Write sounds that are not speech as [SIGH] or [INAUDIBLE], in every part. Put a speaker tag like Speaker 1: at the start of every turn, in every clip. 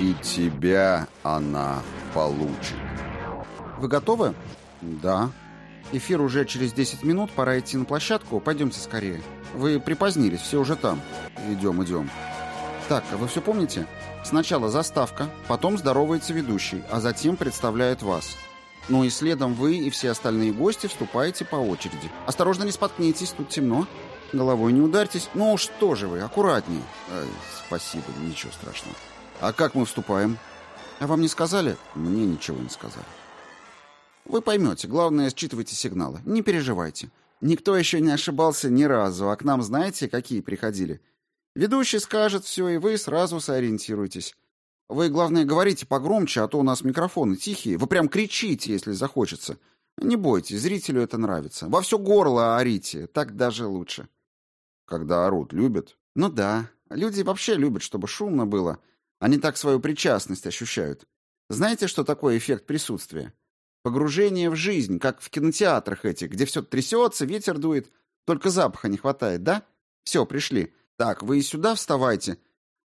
Speaker 1: И тебя она получит.
Speaker 2: Вы готовы?
Speaker 1: Да.
Speaker 2: Эфир уже через 10 минут, пора идти на площадку. Пойдемте скорее. Вы припозднились, все уже там.
Speaker 1: Идем, идем.
Speaker 2: Так, вы все помните? Сначала заставка, потом здоровается ведущий, а затем представляет вас. Ну и следом вы и все остальные гости вступаете по очереди. Осторожно, не споткнитесь, тут темно. Головой не ударьтесь. Ну что же вы, аккуратнее.
Speaker 1: Ай, спасибо, ничего страшного. А как мы вступаем?
Speaker 2: А вам не сказали?
Speaker 1: Мне ничего не сказали.
Speaker 2: Вы поймете, главное, считывайте сигналы. Не переживайте. Никто еще не ошибался ни разу, а к нам знаете, какие приходили? Ведущий скажет все, и вы сразу сориентируетесь. Вы, главное, говорите погромче, а то у нас микрофоны тихие. Вы прям кричите, если захочется. Не бойтесь, зрителю это нравится. Во все горло орите, так даже лучше.
Speaker 1: Когда орут, любят?
Speaker 2: Ну да, люди вообще любят, чтобы шумно было. Они так свою причастность ощущают. Знаете, что такое эффект присутствия? Погружение в жизнь, как в кинотеатрах этих, где все трясется, ветер дует, только запаха не хватает, да? Все, пришли. Так, вы и сюда вставайте.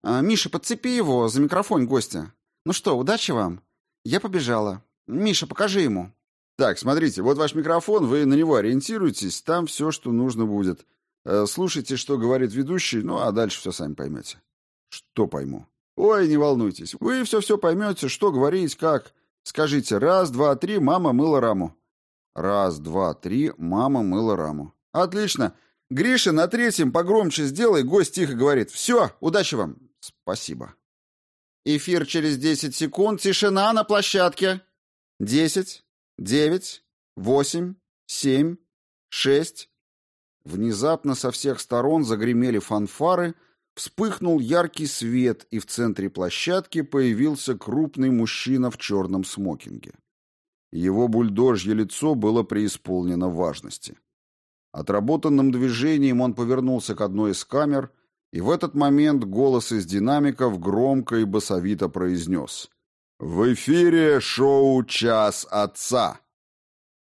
Speaker 2: А, Миша, подцепи его за микрофон гостя. Ну что, удачи вам. Я побежала. Миша, покажи ему.
Speaker 1: Так, смотрите, вот ваш микрофон, вы на него ориентируйтесь, там все, что нужно будет. Э, слушайте, что говорит ведущий, ну а дальше все сами поймете.
Speaker 2: Что пойму?
Speaker 1: Ой, не волнуйтесь, вы все-все поймете, что говорить, как. Скажите раз, два, три, мама мыла раму.
Speaker 2: Раз, два, три, мама мыла раму.
Speaker 1: Отлично. Гриша, на третьем погромче сделай, гость тихо говорит. Все, удачи вам.
Speaker 2: Спасибо. Эфир через десять секунд, тишина на площадке. Десять, девять, восемь, семь, шесть. Внезапно со всех сторон загремели фанфары — Вспыхнул яркий свет, и в центре площадки появился крупный мужчина в черном смокинге. Его бульдожье лицо было преисполнено важности. Отработанным движением он повернулся к одной из камер, и в этот момент голос из динамиков громко и басовито произнес «В эфире шоу «Час отца».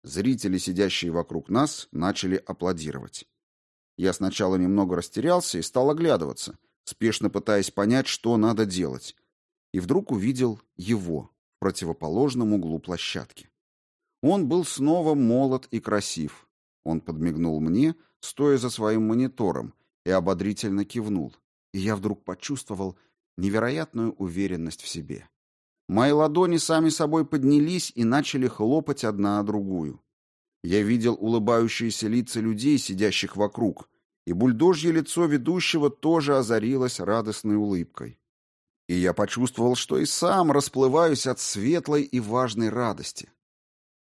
Speaker 2: Зрители, сидящие вокруг нас, начали аплодировать. Я сначала немного растерялся и стал оглядываться, спешно пытаясь понять, что надо делать. И вдруг увидел его в противоположном углу площадки. Он был снова молод и красив. Он подмигнул мне, стоя за своим монитором, и ободрительно кивнул. И я вдруг почувствовал невероятную уверенность в себе. Мои ладони сами собой поднялись и начали хлопать одна о другую. Я видел улыбающиеся лица людей, сидящих вокруг, и бульдожье лицо ведущего тоже озарилось радостной улыбкой. И я почувствовал, что и сам расплываюсь от светлой и важной радости.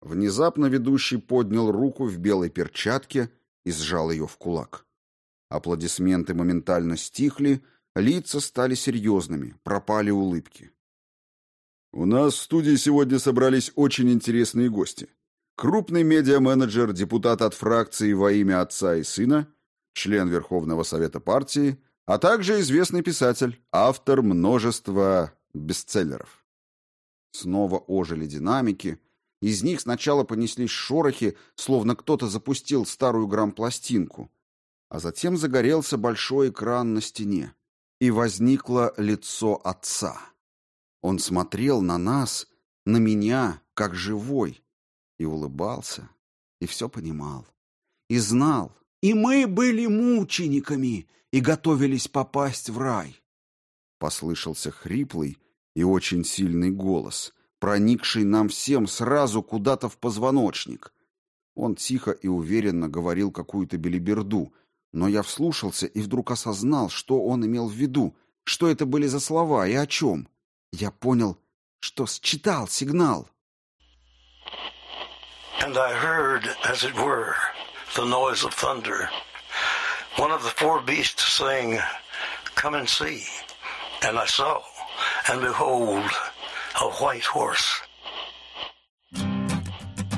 Speaker 2: Внезапно ведущий поднял руку в белой перчатке и сжал ее в кулак. Аплодисменты моментально стихли, лица стали серьезными, пропали улыбки.
Speaker 1: У нас в студии сегодня собрались очень интересные гости. Крупный медиа-менеджер, депутат от фракции во имя отца и сына – член Верховного Совета партии, а также известный писатель, автор множества бестселлеров.
Speaker 2: Снова ожили динамики, из них сначала понеслись шорохи, словно кто-то запустил старую грампластинку, а затем загорелся большой экран на стене, и возникло лицо отца. Он смотрел на нас, на меня, как живой, и улыбался, и все понимал, и знал, и мы были мучениками и готовились попасть в рай. Послышался хриплый и очень сильный голос, проникший нам всем сразу куда-то в позвоночник. Он тихо и уверенно говорил какую-то белиберду, но я вслушался и вдруг осознал, что он имел в виду, что это были за слова и о чем. Я понял, что считал сигнал.
Speaker 3: And I heard, as it were, the noise of thunder. One of the four beasts saying, Come and see. And I saw, and behold, a white horse.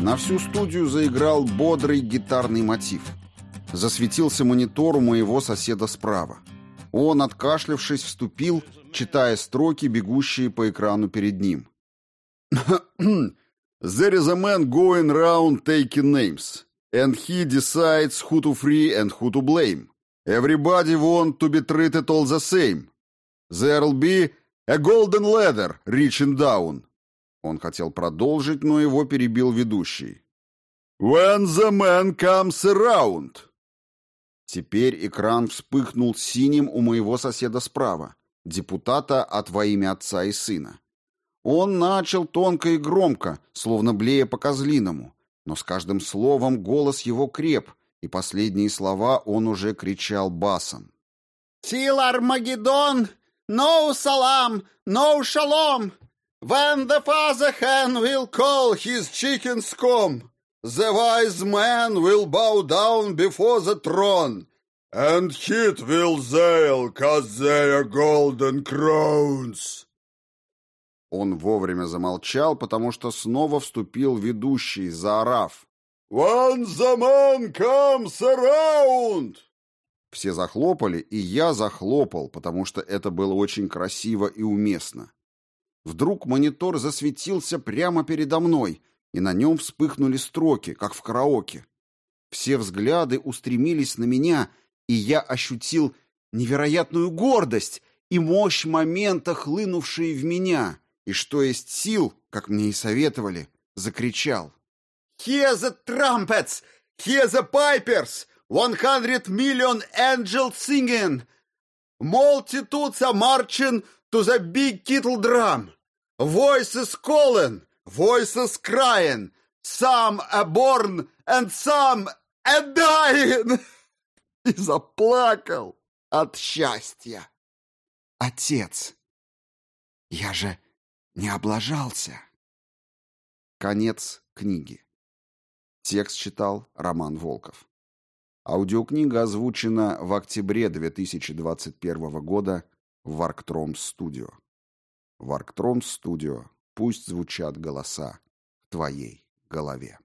Speaker 2: На всю студию заиграл бодрый гитарный мотив. Засветился монитор у моего соседа справа. Он, откашлявшись, вступил, читая строки, бегущие по экрану перед ним. [CLEARS THROAT]
Speaker 1: «There is a man going round taking names and he decides who to free and who to blame. Everybody want to be treated all the same. There'll be
Speaker 2: A golden ladder, reaching down. Он хотел продолжить, но его перебил ведущий. When the man comes around. Теперь экран вспыхнул синим у моего соседа справа, депутата от во имя отца и сына. Он начал тонко и громко, словно блея по-козлиному, но с каждым словом голос его креп, и последние слова он уже кричал басом.
Speaker 4: «Тил Армагеддон! No salam! No shalom! When the father hen will call his chickens come, the wise man will bow down before the throne, and heat will sail, cause they are golden crowns!»
Speaker 2: Он вовремя замолчал, потому что снова вступил ведущий, заорав.
Speaker 4: «When the man comes around!»
Speaker 2: Все захлопали, и я захлопал, потому что это было очень красиво и уместно. Вдруг монитор засветился прямо передо мной, и на нем вспыхнули строки, как в караоке. Все взгляды устремились на меня, и я ощутил невероятную гордость и мощь момента, хлынувшие в меня, и что есть сил, как мне и советовали, закричал.
Speaker 4: «Hear the trumpets! Hear the pipers! One hundred million angels singing! Multitudes are marching to the big kettle drum! Voices calling, voices crying! Some are born and some are dying!»
Speaker 2: И заплакал от счастья. Отец, я же не облажался. Конец книги. Текст читал Роман Волков. Аудиокнига озвучена в октябре 2021 года в Варктром Студио. Варктром Студио. Пусть звучат голоса в твоей голове.